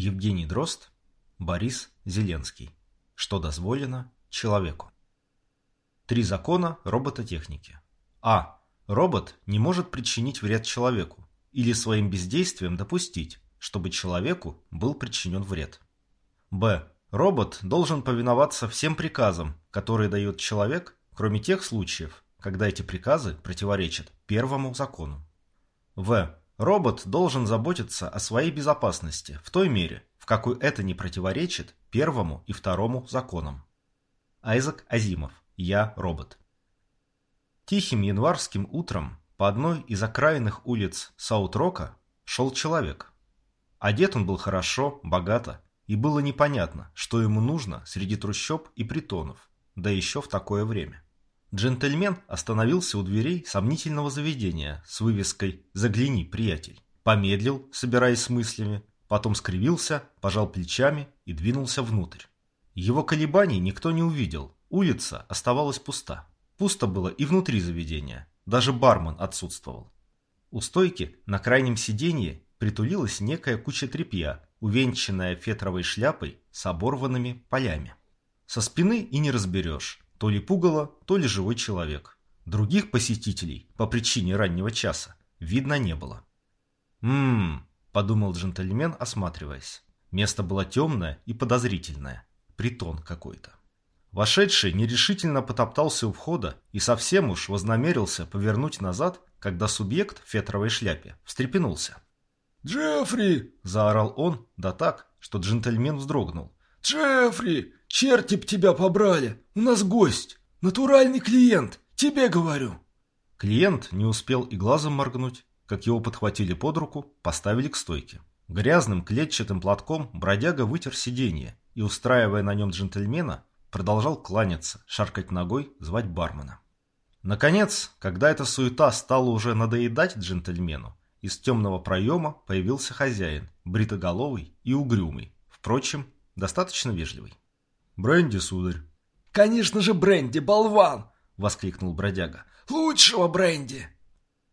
Евгений Дрозд, Борис Зеленский. Что дозволено человеку? Три закона робототехники. А. Робот не может причинить вред человеку или своим бездействием допустить, чтобы человеку был причинен вред. Б. Робот должен повиноваться всем приказам, которые дает человек, кроме тех случаев, когда эти приказы противоречат первому закону. В. Робот должен заботиться о своей безопасности в той мере, в какой это не противоречит первому и второму законам. Айзек Азимов. Я робот. Тихим январским утром по одной из окраинных улиц Саут-Рока шел человек. Одет он был хорошо, богато, и было непонятно, что ему нужно среди трущоб и притонов, да еще в такое время. Джентльмен остановился у дверей сомнительного заведения с вывеской «Загляни, приятель». Помедлил, собираясь с мыслями, потом скривился, пожал плечами и двинулся внутрь. Его колебаний никто не увидел, улица оставалась пуста. Пусто было и внутри заведения, даже бармен отсутствовал. У стойки на крайнем сиденье притулилась некая куча тряпья, увенчанная фетровой шляпой с оборванными полями. Со спины и не разберешь, то ли пугало, то ли живой человек. Других посетителей, по причине раннего часа, видно не было. «Ммм», – подумал джентльмен, осматриваясь. Место было темное и подозрительное. Притон какой-то. Вошедший нерешительно потоптался у входа и совсем уж вознамерился повернуть назад, когда субъект в фетровой шляпе встрепенулся. «Джеффри!» – заорал он, да так, что джентльмен вздрогнул. «Джеффри! Черти б тебя побрали! У нас гость! Натуральный клиент! Тебе говорю!» Клиент не успел и глазом моргнуть, как его подхватили под руку, поставили к стойке. Грязным клетчатым платком бродяга вытер сиденье и, устраивая на нем джентльмена, продолжал кланяться, шаркать ногой, звать бармена. Наконец, когда эта суета стала уже надоедать джентльмену, из темного проема появился хозяин, бритоголовый и угрюмый, впрочем, достаточно вежливый. «Бренди, сударь». «Конечно же бренди, болван!» — воскликнул бродяга. «Лучшего бренди!»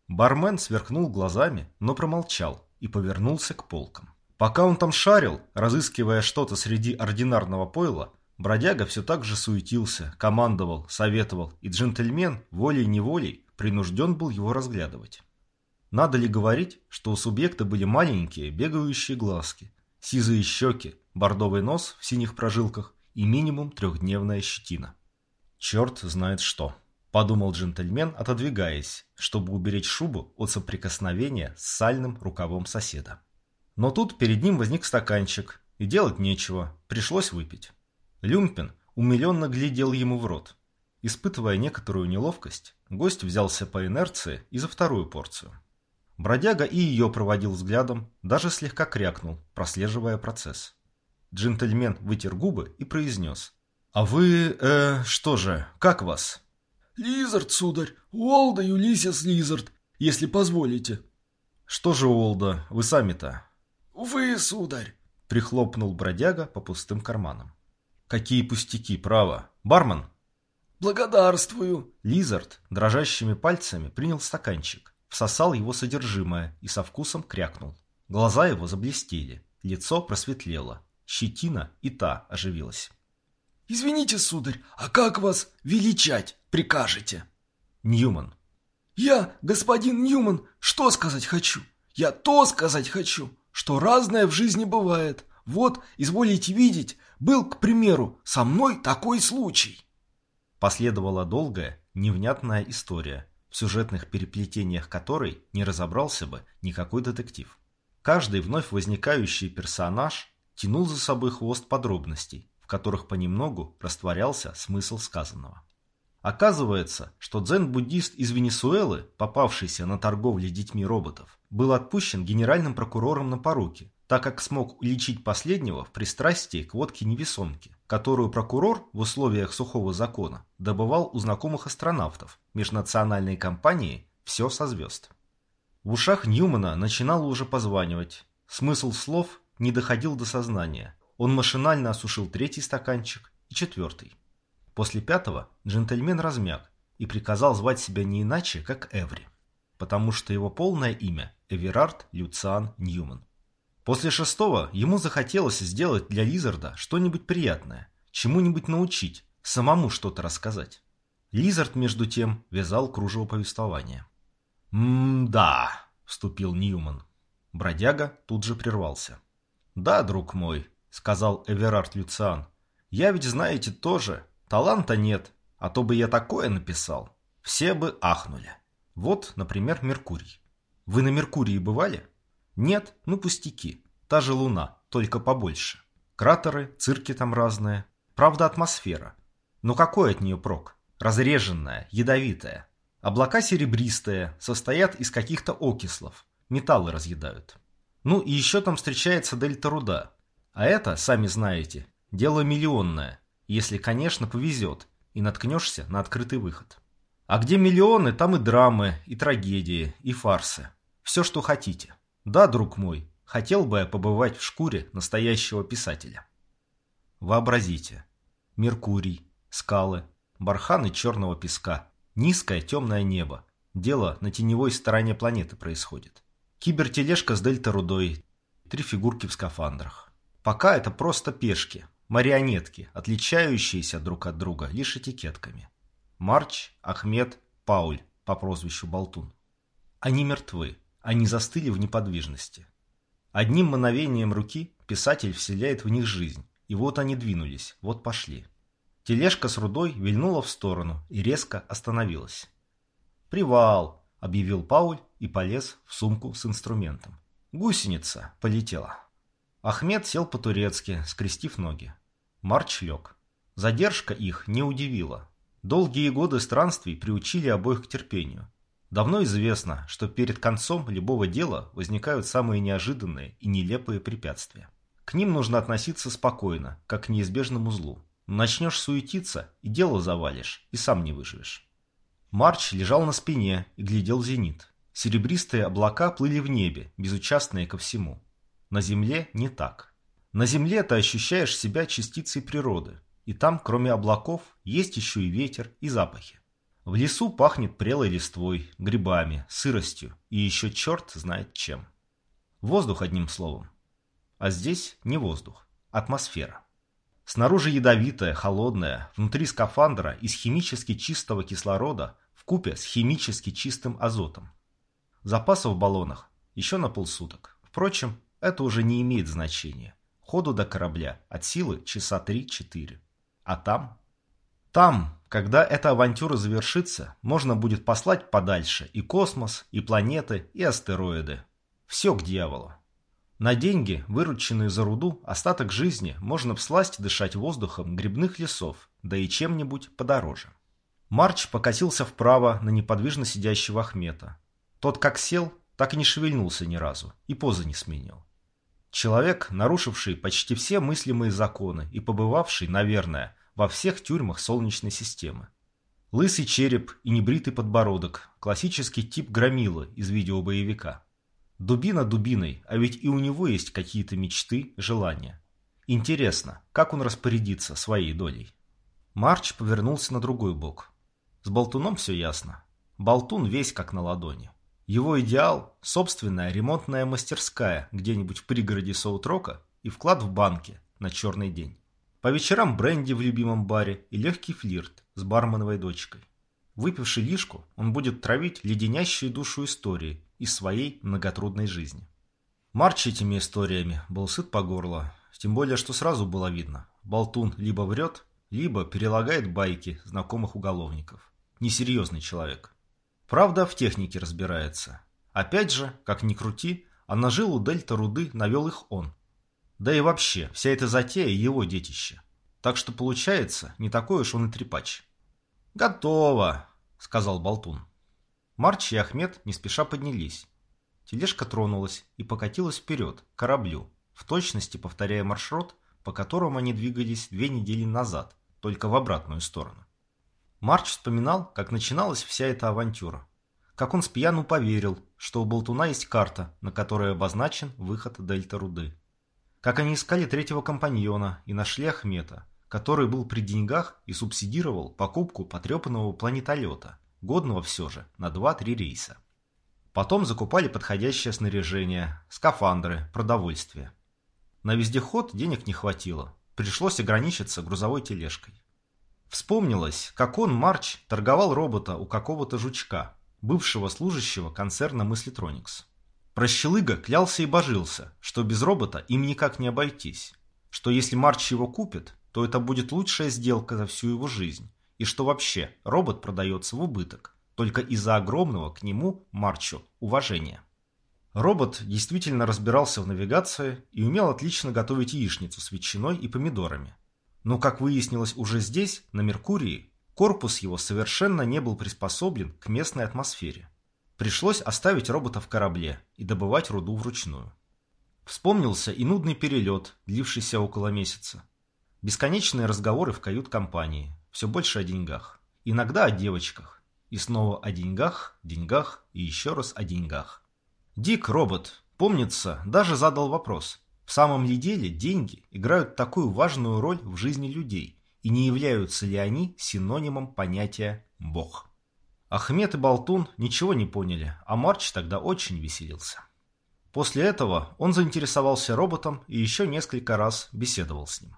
Бармен сверкнул глазами, но промолчал и повернулся к полкам. Пока он там шарил, разыскивая что-то среди ординарного пойла, бродяга все так же суетился, командовал, советовал, и джентльмен, волей-неволей, принужден был его разглядывать. Надо ли говорить, что у субъекта были маленькие, бегающие глазки, сизые щеки, бордовый нос в синих прожилках и минимум трехдневная щетина. «Черт знает что», – подумал джентльмен, отодвигаясь, чтобы уберечь шубу от соприкосновения с сальным рукавом соседа. Но тут перед ним возник стаканчик, и делать нечего, пришлось выпить. Люмпин умиленно глядел ему в рот. Испытывая некоторую неловкость, гость взялся по инерции и за вторую порцию. Бродяга и ее проводил взглядом, даже слегка крякнул, прослеживая процесс. Джентльмен вытер губы и произнес. «А вы, э, что же, как вас?» «Лизард, сударь, Уолда Юлисис Лизард, если позволите». «Что же, Уолда, вы сами-то?» «Вы, сударь», — прихлопнул бродяга по пустым карманам. «Какие пустяки, право. Бармен?» «Благодарствую». Лизард дрожащими пальцами принял стаканчик, всосал его содержимое и со вкусом крякнул. Глаза его заблестели, лицо просветлело, Щетина и та оживилась. «Извините, сударь, а как вас величать прикажете?» «Ньюман». «Я, господин Ньюман, что сказать хочу? Я то сказать хочу, что разное в жизни бывает. Вот, изволите видеть, был, к примеру, со мной такой случай». Последовала долгая, невнятная история, в сюжетных переплетениях которой не разобрался бы никакой детектив. Каждый вновь возникающий персонаж тянул за собой хвост подробностей, в которых понемногу растворялся смысл сказанного. Оказывается, что дзен-буддист из Венесуэлы, попавшийся на торговле детьми роботов, был отпущен генеральным прокурором на поруки, так как смог уличить последнего в пристрастии к водке-невесомке, которую прокурор в условиях сухого закона добывал у знакомых астронавтов межнациональной компании «Все со звезд». В ушах Ньюмана начинало уже позванивать. Смысл слов не доходил до сознания. Он машинально осушил третий стаканчик и четвертый. После пятого джентльмен размяк и приказал звать себя не иначе, как Эври, потому что его полное имя Эверард Люциан Ньюман. После шестого ему захотелось сделать для Лизарда что-нибудь приятное, чему-нибудь научить, самому что-то рассказать. Лизард, между тем, вязал кружево повествования. «М-да», — вступил Ньюман. Бродяга тут же прервался. «Да, друг мой», — сказал Эверард Люциан, — «я ведь, знаете, тоже. Таланта нет, а то бы я такое написал. Все бы ахнули. Вот, например, Меркурий. Вы на Меркурии бывали? Нет? Ну пустяки. Та же Луна, только побольше. Кратеры, цирки там разные. Правда, атмосфера. Но какой от нее прок? Разреженная, ядовитая. Облака серебристые, состоят из каких-то окислов. Металлы разъедают. Ну и еще там встречается дельта руда. А это, сами знаете, дело миллионное, если, конечно, повезет, и наткнешься на открытый выход. А где миллионы, там и драмы, и трагедии, и фарсы. Все, что хотите. Да, друг мой, хотел бы я побывать в шкуре настоящего писателя. Вообразите. Меркурий, скалы, барханы черного песка, низкое темное небо. Дело на теневой стороне планеты происходит. Кибертележка с дельта-рудой, три фигурки в скафандрах. Пока это просто пешки, марионетки, отличающиеся друг от друга лишь этикетками. Марч, Ахмед, Пауль по прозвищу Болтун. Они мертвы. Они застыли в неподвижности. Одним мановением руки писатель вселяет в них жизнь. И вот они двинулись, вот пошли. Тележка с рудой вильнула в сторону и резко остановилась. «Привал!» – объявил Пауль и полез в сумку с инструментом. Гусеница полетела. Ахмед сел по-турецки, скрестив ноги. Марч лег. Задержка их не удивила. Долгие годы странствий приучили обоих к терпению. Давно известно, что перед концом любого дела возникают самые неожиданные и нелепые препятствия. К ним нужно относиться спокойно, как к неизбежному злу. Начнешь суетиться, и дело завалишь, и сам не выживешь. Марч лежал на спине и глядел зенит. Серебристые облака плыли в небе, безучастные ко всему. На земле не так. На земле ты ощущаешь себя частицей природы, и там, кроме облаков, есть еще и ветер, и запахи. В лесу пахнет прелой листвой, грибами, сыростью и еще черт знает чем. Воздух, одним словом. А здесь не воздух, атмосфера. Снаружи ядовитая, холодная, внутри скафандра из химически чистого кислорода в купе с химически чистым азотом. Запасов в баллонах еще на полсуток. Впрочем, это уже не имеет значения. Ходу до корабля от силы часа 3-4. А там там, когда эта авантюра завершится, можно будет послать подальше и космос, и планеты, и астероиды. Все к дьяволу. На деньги, вырученные за руду, остаток жизни можно всласть дышать воздухом грибных лесов, да и чем-нибудь подороже. Марч покатился вправо на неподвижно сидящего Ахмета. Тот как сел, так и не шевельнулся ни разу, и позы не сменил. Человек, нарушивший почти все мыслимые законы и побывавший, наверное, во всех тюрьмах Солнечной системы. Лысый череп и небритый подбородок – классический тип громилы из видеобоевика. Дубина дубиной, а ведь и у него есть какие-то мечты, желания. Интересно, как он распорядится своей долей? Марч повернулся на другой бок. С Болтуном все ясно. Болтун весь как на ладони. Его идеал – собственная ремонтная мастерская где-нибудь в пригороде Саутрока и вклад в банке на черный день. По вечерам бренди в любимом баре и легкий флирт с барменовой дочкой. Выпивший лишку, он будет травить леденящие душу истории из своей многотрудной жизни. Марч этими историями был сыт по горло, тем более, что сразу было видно. Болтун либо врет, либо перелагает байки знакомых уголовников. Несерьезный человек. Правда, в технике разбирается. Опять же, как ни крути, а на жилу дельта руды навел их он, да и вообще, вся эта затея его детище. Так что получается, не такой уж он и трепач. «Готово», — сказал Болтун. Марч и Ахмед не спеша поднялись. Тележка тронулась и покатилась вперед, к кораблю, в точности повторяя маршрут, по которому они двигались две недели назад, только в обратную сторону. Марч вспоминал, как начиналась вся эта авантюра. Как он с пьяну поверил, что у Болтуна есть карта, на которой обозначен выход Дельта Руды. Как они искали третьего компаньона и нашли Ахмета, который был при деньгах и субсидировал покупку потрепанного планетолета, годного все же на 2-3 рейса. Потом закупали подходящее снаряжение, скафандры, продовольствие. На вездеход денег не хватило, пришлось ограничиться грузовой тележкой. Вспомнилось, как он, Марч, торговал робота у какого-то жучка, бывшего служащего концерна Мыслитроникс. Прощелыга клялся и божился, что без робота им никак не обойтись, что если Марч его купит, то это будет лучшая сделка за всю его жизнь, и что вообще робот продается в убыток, только из-за огромного к нему, Марчу, уважения. Робот действительно разбирался в навигации и умел отлично готовить яичницу с ветчиной и помидорами, но, как выяснилось уже здесь, на Меркурии, корпус его совершенно не был приспособлен к местной атмосфере. Пришлось оставить робота в корабле и добывать руду вручную. Вспомнился и нудный перелет, длившийся около месяца. Бесконечные разговоры в кают-компании, все больше о деньгах. Иногда о девочках. И снова о деньгах, деньгах и еще раз о деньгах. Дик, робот, помнится, даже задал вопрос – в самом ли деле деньги играют такую важную роль в жизни людей, и не являются ли они синонимом понятия «бог». Ахмед и Болтун ничего не поняли, а Марч тогда очень веселился. После этого он заинтересовался роботом и еще несколько раз беседовал с ним.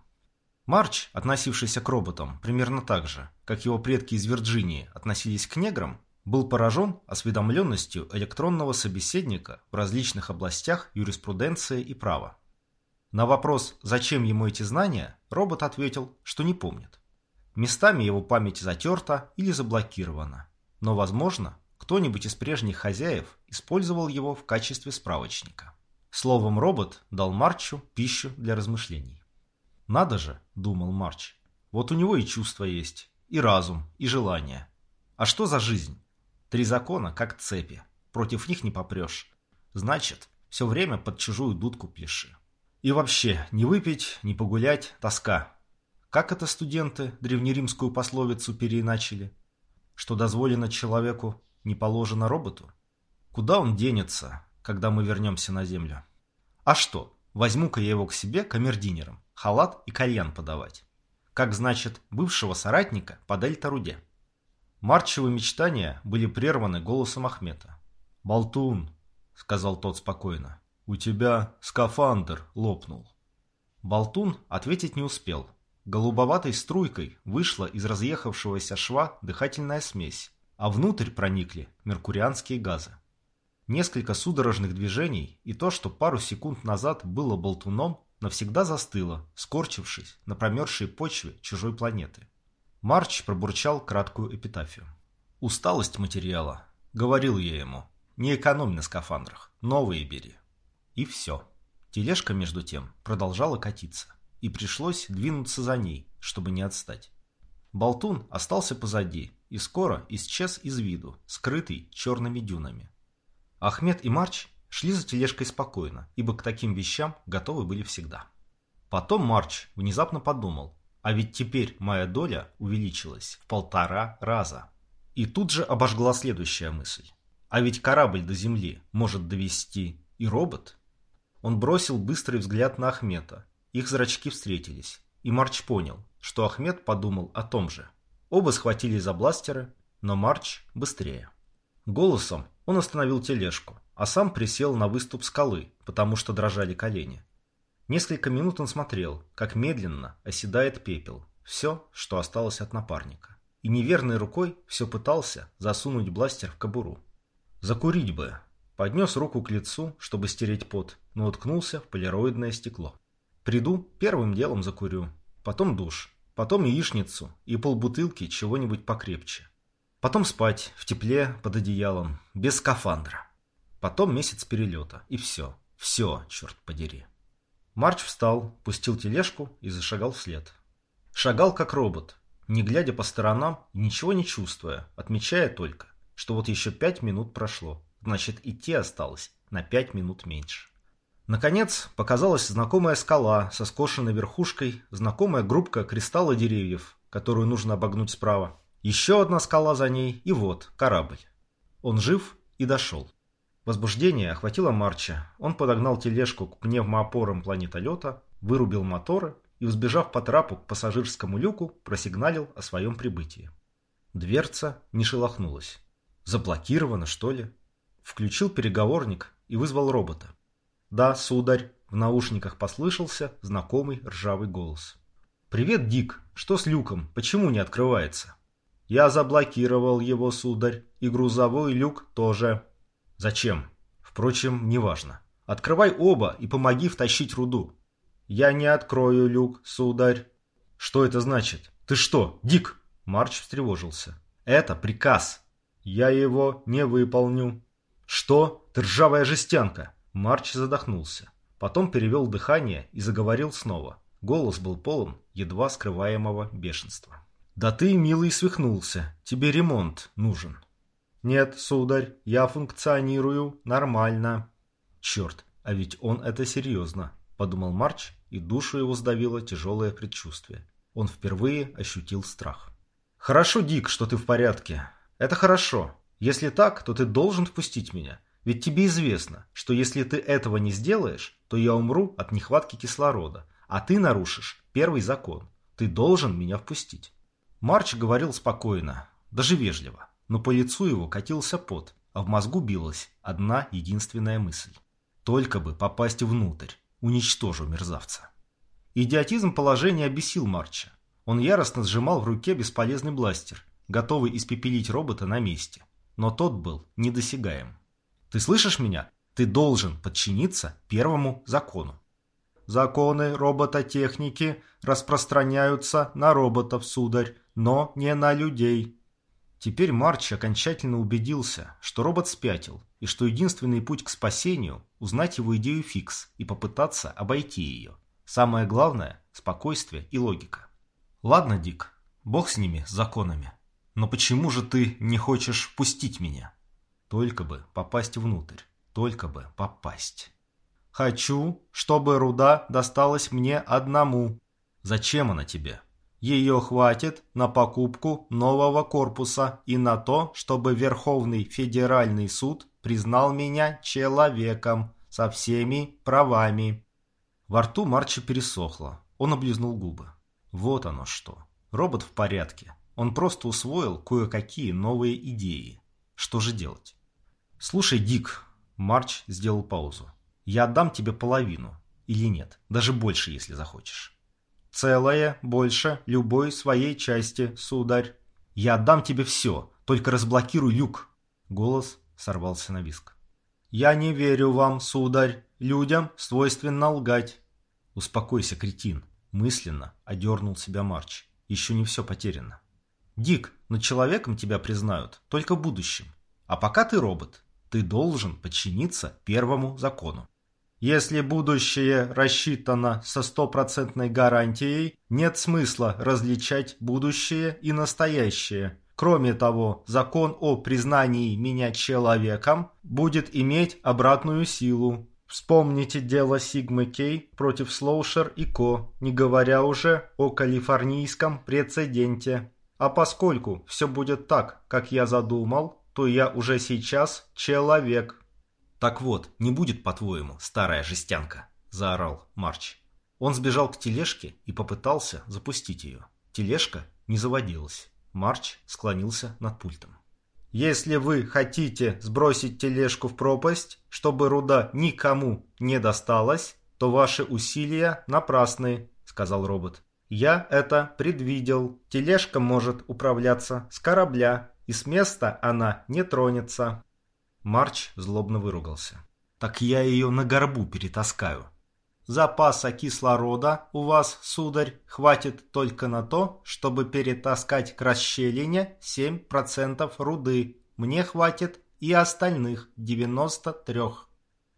Марч, относившийся к роботам примерно так же, как его предки из Вирджинии относились к неграм, был поражен осведомленностью электронного собеседника в различных областях юриспруденции и права. На вопрос, зачем ему эти знания, робот ответил, что не помнит. Местами его память затерта или заблокирована, но, возможно, кто-нибудь из прежних хозяев использовал его в качестве справочника. Словом, робот дал Марчу пищу для размышлений. «Надо же», — думал Марч, — «вот у него и чувства есть, и разум, и желание. А что за жизнь? Три закона, как цепи, против них не попрешь. Значит, все время под чужую дудку пляши». И вообще, не выпить, не погулять – тоска. Как это студенты древнеримскую пословицу переиначили? Что дозволено человеку, не положено роботу? Куда он денется, когда мы вернемся на землю? А что, возьму-ка я его к себе камердинером, халат и кальян подавать. Как, значит, бывшего соратника по дельта-руде. Марчевые мечтания были прерваны голосом Ахмета. «Болтун», — сказал тот спокойно, «У тебя скафандр лопнул». Болтун ответить не успел. Голубоватой струйкой вышла из разъехавшегося шва дыхательная смесь, а внутрь проникли меркурианские газы. Несколько судорожных движений и то, что пару секунд назад было болтуном, навсегда застыло, скорчившись на промерзшей почве чужой планеты. Марч пробурчал краткую эпитафию. «Усталость материала», — говорил я ему, — «не экономь на скафандрах, новые бери». И все. Тележка, между тем, продолжала катиться, и пришлось двинуться за ней, чтобы не отстать. Болтун остался позади и скоро исчез из виду, скрытый черными дюнами. Ахмед и Марч шли за тележкой спокойно, ибо к таким вещам готовы были всегда. Потом Марч внезапно подумал, а ведь теперь моя доля увеличилась в полтора раза. И тут же обожгла следующая мысль. А ведь корабль до земли может довести и робот. Он бросил быстрый взгляд на Ахмета. Их зрачки встретились. И Марч понял, что Ахмед подумал о том же. Оба схватили за бластеры, но Марч быстрее. Голосом он остановил тележку, а сам присел на выступ скалы, потому что дрожали колени. Несколько минут он смотрел, как медленно оседает пепел, все, что осталось от напарника. И неверной рукой все пытался засунуть бластер в кобуру. Закурить бы, Поднес руку к лицу, чтобы стереть пот, но уткнулся в полироидное стекло. Приду, первым делом закурю. Потом душ. Потом яичницу и полбутылки чего-нибудь покрепче. Потом спать, в тепле, под одеялом, без скафандра. Потом месяц перелета. И все. Все, черт подери. Марч встал, пустил тележку и зашагал вслед. Шагал как робот, не глядя по сторонам и ничего не чувствуя, отмечая только, что вот еще пять минут прошло. Значит, идти осталось на пять минут меньше. Наконец, показалась знакомая скала со скошенной верхушкой, знакомая группка кристалла деревьев, которую нужно обогнуть справа. Еще одна скала за ней, и вот, корабль. Он жив и дошел. Возбуждение охватило Марча. Он подогнал тележку к пневмоопорам планетолета, вырубил моторы и, взбежав по трапу к пассажирскому люку, просигналил о своем прибытии. Дверца не шелохнулась. Заблокирована, что ли? включил переговорник и вызвал робота. «Да, сударь», в наушниках послышался знакомый ржавый голос. «Привет, Дик. Что с люком? Почему не открывается?» «Я заблокировал его, сударь, и грузовой люк тоже». «Зачем?» «Впрочем, неважно. Открывай оба и помоги втащить руду». «Я не открою люк, сударь». «Что это значит? Ты что, Дик?» Марч встревожился. «Это приказ. Я его не выполню». «Что? Ты ржавая жестянка!» Марч задохнулся. Потом перевел дыхание и заговорил снова. Голос был полон едва скрываемого бешенства. «Да ты, милый, свихнулся. Тебе ремонт нужен». «Нет, сударь, я функционирую нормально». «Черт, а ведь он это серьезно», — подумал Марч, и душу его сдавило тяжелое предчувствие. Он впервые ощутил страх. «Хорошо, Дик, что ты в порядке. Это хорошо. Если так, то ты должен впустить меня. Ведь тебе известно, что если ты этого не сделаешь, то я умру от нехватки кислорода, а ты нарушишь первый закон. Ты должен меня впустить. Марч говорил спокойно, даже вежливо, но по лицу его катился пот, а в мозгу билась одна единственная мысль. Только бы попасть внутрь, уничтожу мерзавца. Идиотизм положения обесил Марча. Он яростно сжимал в руке бесполезный бластер, готовый испепелить робота на месте. Но тот был недосягаем. «Ты слышишь меня? Ты должен подчиниться первому закону. Законы робототехники распространяются на роботов, сударь, но не на людей. Теперь Марч окончательно убедился, что робот спятил, и что единственный путь к спасению – узнать его идею фикс и попытаться обойти ее. Самое главное – спокойствие и логика. Ладно, Дик, бог с ними, с законами. Но почему же ты не хочешь пустить меня? Только бы попасть внутрь. Только бы попасть. Хочу, чтобы руда досталась мне одному. Зачем она тебе? Ее хватит на покупку нового корпуса и на то, чтобы Верховный Федеральный суд признал меня человеком со всеми правами. Во рту Марча пересохло. Он облизнул губы. Вот оно что. Робот в порядке. Он просто усвоил кое-какие новые идеи. Что же делать? Слушай, Дик, Марч сделал паузу. «Я отдам тебе половину. Или нет, даже больше, если захочешь». «Целое, больше, любой своей части, сударь. Я отдам тебе все, только разблокируй люк». Голос сорвался на виск. «Я не верю вам, сударь. Людям свойственно лгать». «Успокойся, кретин», — мысленно одернул себя Марч. «Еще не все потеряно». «Дик, но человеком тебя признают только в будущем. А пока ты робот, ты должен подчиниться первому закону. Если будущее рассчитано со стопроцентной гарантией, нет смысла различать будущее и настоящее. Кроме того, закон о признании меня человеком будет иметь обратную силу. Вспомните дело Сигмы Кей против Слоушер и Ко, не говоря уже о калифорнийском прецеденте. А поскольку все будет так, как я задумал, то я уже сейчас человек. Так вот, не будет, по-твоему, старая жестянка, заорал Марч. Он сбежал к тележке и попытался запустить ее. Тележка не заводилась. Марч склонился над пультом. «Если вы хотите сбросить тележку в пропасть, чтобы руда никому не досталась, то ваши усилия напрасны», — сказал робот. «Я это предвидел. Тележка может управляться с корабля, и с места она не тронется. Марч злобно выругался. Так я ее на горбу перетаскаю. Запаса кислорода у вас, сударь, хватит только на то, чтобы перетаскать к расщелине 7% руды. Мне хватит и остальных 93.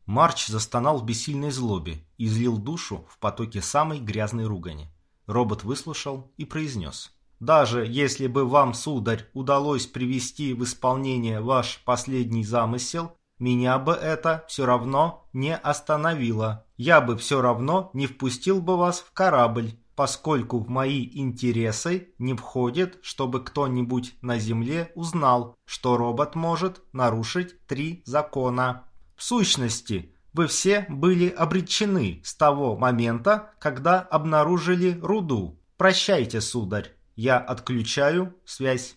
Марч застонал в бессильной злобе и излил душу в потоке самой грязной ругани. Робот выслушал и произнес. Даже если бы вам, сударь, удалось привести в исполнение ваш последний замысел, меня бы это все равно не остановило. Я бы все равно не впустил бы вас в корабль, поскольку в мои интересы не входит, чтобы кто-нибудь на Земле узнал, что робот может нарушить три закона. В сущности, вы все были обречены с того момента, когда обнаружили руду. Прощайте, сударь. Я отключаю связь.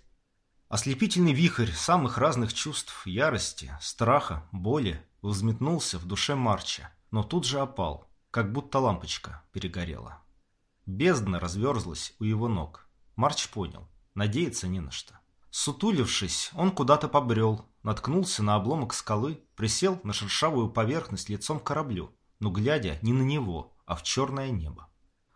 Ослепительный вихрь самых разных чувств, ярости, страха, боли взметнулся в душе Марча, но тут же опал, как будто лампочка перегорела. Бездна разверзлась у его ног. Марч понял, надеяться не на что. Сутулившись, он куда-то побрел, наткнулся на обломок скалы, присел на шершавую поверхность лицом к кораблю, но глядя не на него, а в черное небо.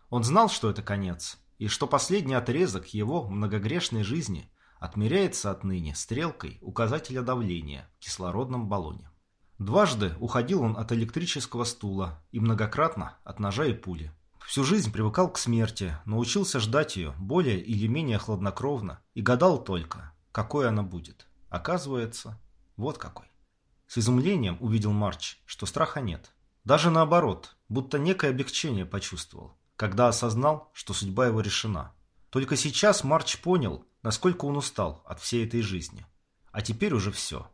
Он знал, что это конец, и что последний отрезок его многогрешной жизни отмеряется отныне стрелкой указателя давления в кислородном баллоне. Дважды уходил он от электрического стула и многократно от ножа и пули. Всю жизнь привыкал к смерти, научился ждать ее более или менее хладнокровно и гадал только, какой она будет. Оказывается, вот какой. С изумлением увидел Марч, что страха нет. Даже наоборот, будто некое облегчение почувствовал, когда осознал, что судьба его решена. Только сейчас Марч понял, насколько он устал от всей этой жизни. А теперь уже все.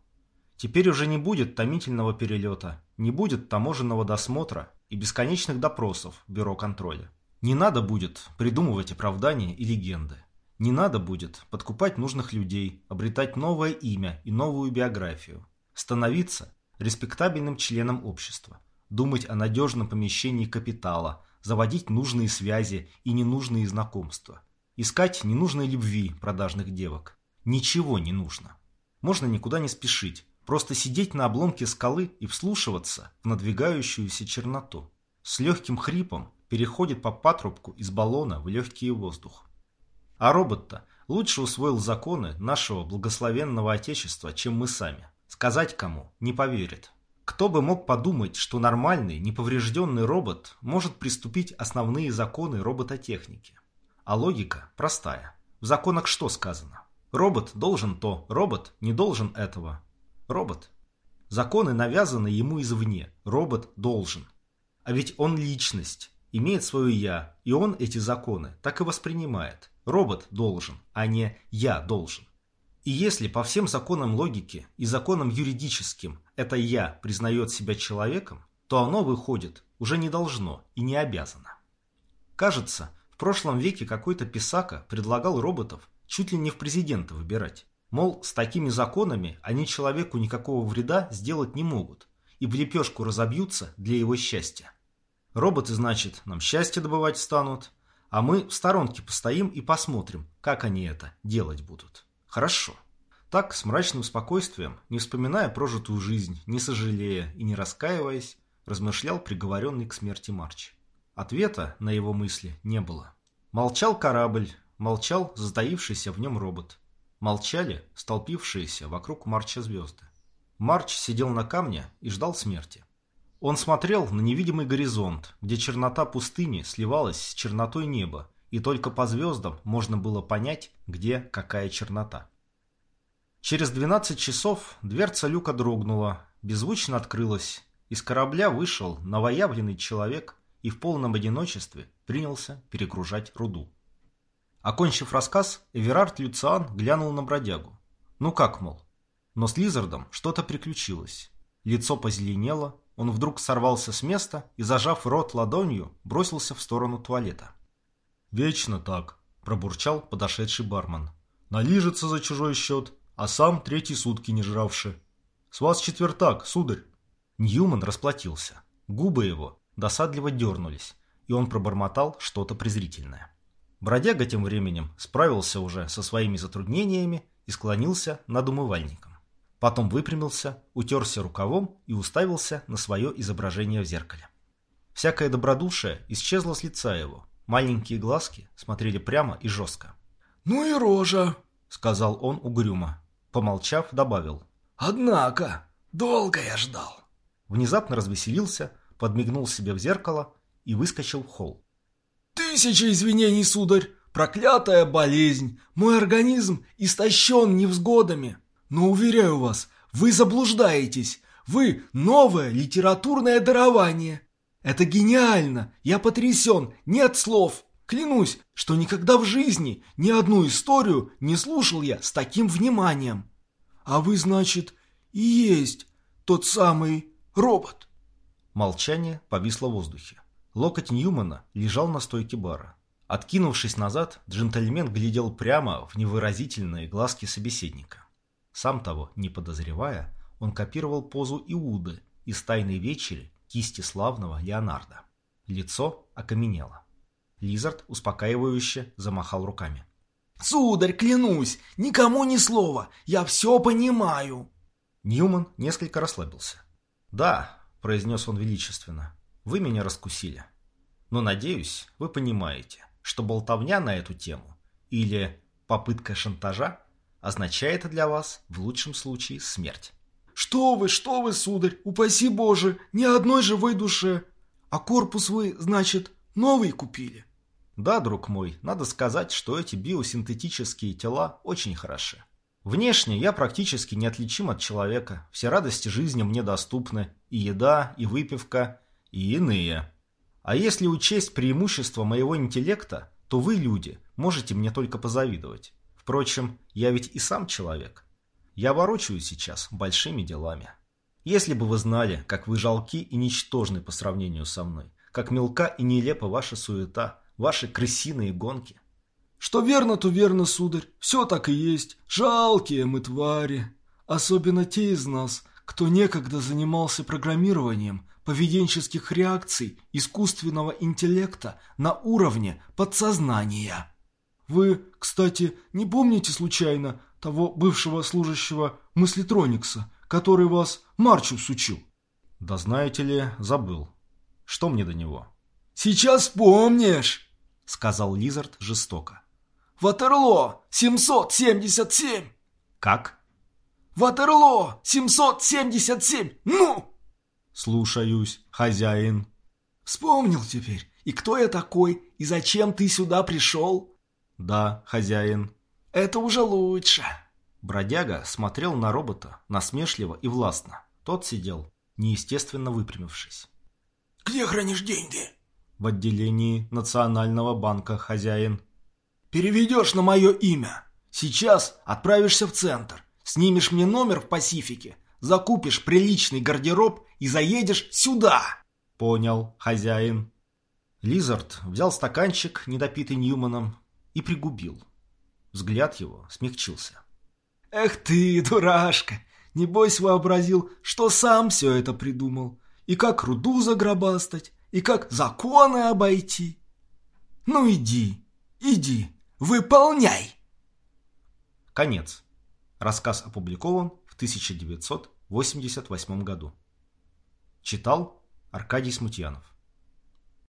Теперь уже не будет томительного перелета, не будет таможенного досмотра и бесконечных допросов бюро контроля. Не надо будет придумывать оправдания и легенды. Не надо будет подкупать нужных людей, обретать новое имя и новую биографию. Становиться респектабельным членом общества. Думать о надежном помещении капитала, заводить нужные связи и ненужные знакомства. Искать ненужной любви продажных девок. Ничего не нужно. Можно никуда не спешить, Просто сидеть на обломке скалы и вслушиваться в надвигающуюся черноту. С легким хрипом переходит по патрубку из баллона в легкий воздух. А робот-то лучше усвоил законы нашего благословенного Отечества, чем мы сами. Сказать кому не поверит. Кто бы мог подумать, что нормальный, неповрежденный робот может приступить основные законы робототехники. А логика простая. В законах что сказано? Робот должен то, робот не должен этого. Робот. Законы навязаны ему извне. Робот должен. А ведь он личность, имеет свое «я», и он эти законы так и воспринимает. Робот должен, а не «я должен». И если по всем законам логики и законам юридическим это «я» признает себя человеком, то оно, выходит, уже не должно и не обязано. Кажется, в прошлом веке какой-то писака предлагал роботов чуть ли не в президента выбирать. Мол, с такими законами они человеку никакого вреда сделать не могут и в лепешку разобьются для его счастья. Роботы, значит, нам счастье добывать станут, а мы в сторонке постоим и посмотрим, как они это делать будут. Хорошо. Так, с мрачным спокойствием, не вспоминая прожитую жизнь, не сожалея и не раскаиваясь, размышлял приговоренный к смерти Марч. Ответа на его мысли не было. Молчал корабль, молчал затаившийся в нем робот. Молчали столпившиеся вокруг Марча звезды. Марч сидел на камне и ждал смерти. Он смотрел на невидимый горизонт, где чернота пустыни сливалась с чернотой неба, и только по звездам можно было понять, где какая чернота. Через 12 часов дверца люка дрогнула, беззвучно открылась. Из корабля вышел новоявленный человек и в полном одиночестве принялся перегружать руду. Окончив рассказ, Эверард Люциан глянул на бродягу. Ну как, мол. Но с Лизардом что-то приключилось. Лицо позеленело, он вдруг сорвался с места и, зажав рот ладонью, бросился в сторону туалета. «Вечно так», – пробурчал подошедший бармен. «Налижется за чужой счет, а сам третьи сутки не жравши. С вас четвертак, сударь». Ньюман расплатился. Губы его досадливо дернулись, и он пробормотал что-то презрительное. Бродяга тем временем справился уже со своими затруднениями и склонился над умывальником. Потом выпрямился, утерся рукавом и уставился на свое изображение в зеркале. Всякое добродушие исчезло с лица его. Маленькие глазки смотрели прямо и жестко. «Ну и рожа», — сказал он угрюмо. Помолчав, добавил. «Однако, долго я ждал». Внезапно развеселился, подмигнул себе в зеркало и выскочил в холл. Тысяча извинений, сударь. Проклятая болезнь. Мой организм истощен невзгодами. Но, уверяю вас, вы заблуждаетесь. Вы новое литературное дарование. Это гениально. Я потрясен. Нет слов. Клянусь, что никогда в жизни ни одну историю не слушал я с таким вниманием. А вы, значит, и есть тот самый робот. Молчание повисло в воздухе. Локоть Ньюмана лежал на стойке бара. Откинувшись назад, джентльмен глядел прямо в невыразительные глазки собеседника. Сам того, не подозревая, он копировал позу Иуды из «Тайной вечери» кисти славного Леонардо. Лицо окаменело. Лизард успокаивающе замахал руками. «Сударь, клянусь, никому ни слова, я все понимаю!» Ньюман несколько расслабился. «Да», — произнес он величественно, — «вы меня раскусили. Но, надеюсь, вы понимаете, что болтовня на эту тему или попытка шантажа означает для вас в лучшем случае смерть». «Что вы, что вы, сударь, упаси Боже, ни одной живой душе. А корпус вы, значит, новый купили?» Да, друг мой, надо сказать, что эти биосинтетические тела очень хороши. Внешне я практически неотличим от человека, все радости жизни мне доступны, и еда, и выпивка, и иные. А если учесть преимущество моего интеллекта, то вы, люди, можете мне только позавидовать. Впрочем, я ведь и сам человек. Я ворочаюсь сейчас большими делами. Если бы вы знали, как вы жалки и ничтожны по сравнению со мной, как мелка и нелепа ваша суета – ваши крысиные гонки. Что верно, то верно, сударь. Все так и есть. Жалкие мы твари. Особенно те из нас, кто некогда занимался программированием поведенческих реакций искусственного интеллекта на уровне подсознания. Вы, кстати, не помните случайно того бывшего служащего мыслетроникса, который вас Марчус учил? Да знаете ли, забыл. Что мне до него? «Сейчас помнишь!» — сказал Лизард жестоко. «Ватерло! 777!» «Как?» «Ватерло! 777! Ну!» «Слушаюсь, хозяин». «Вспомнил теперь. И кто я такой? И зачем ты сюда пришел?» «Да, хозяин». «Это уже лучше». Бродяга смотрел на робота насмешливо и властно. Тот сидел, неестественно выпрямившись. «Где хранишь деньги?» В отделении Национального банка хозяин. «Переведешь на мое имя. Сейчас отправишься в центр, снимешь мне номер в Пасифике, закупишь приличный гардероб и заедешь сюда». «Понял, хозяин». Лизард взял стаканчик, недопитый Ньюманом, и пригубил. Взгляд его смягчился. «Эх ты, дурашка! Небось вообразил, что сам все это придумал. И как руду загробастать, и как законы обойти. Ну иди, иди, выполняй. Конец. Рассказ опубликован в 1988 году. Читал Аркадий Смутьянов.